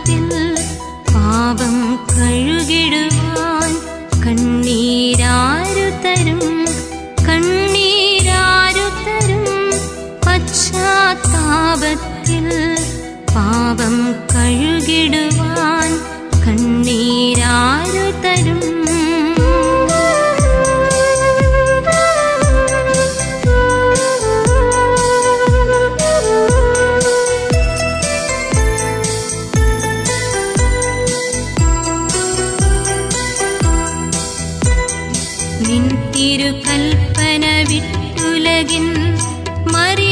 പാദത്തിൽ പാപം കഴുകിടുവാൻ കണ്ണീരാരു തരും കണ്ണീരാരു തരും. പശ്ചാത്താപത്തിൽ പാപം തിരുകൽപ്പന വിട്ടുലകിൻ മറി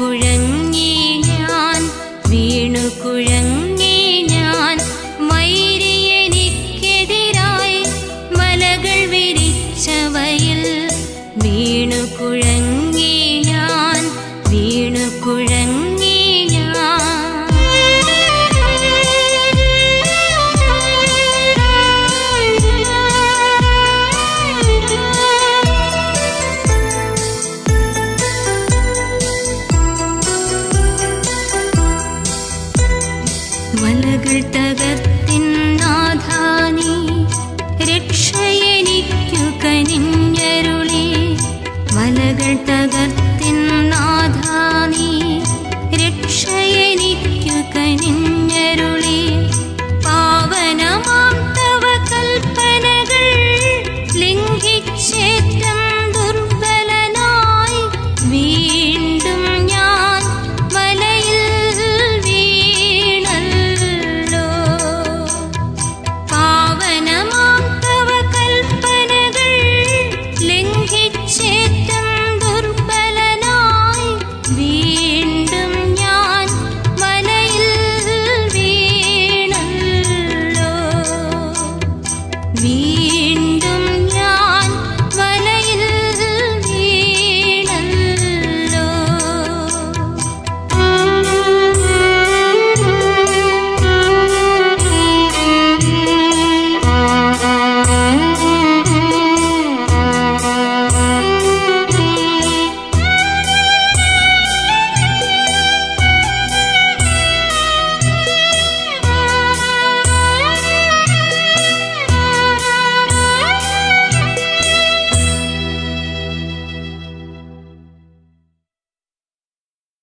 കുഴങ്ങി ഞാൻ വീണു കുഴങ്ങി ഞാൻ മലകൾ വിരിച്ചവയിൽ വീണു കുഴങ്ങി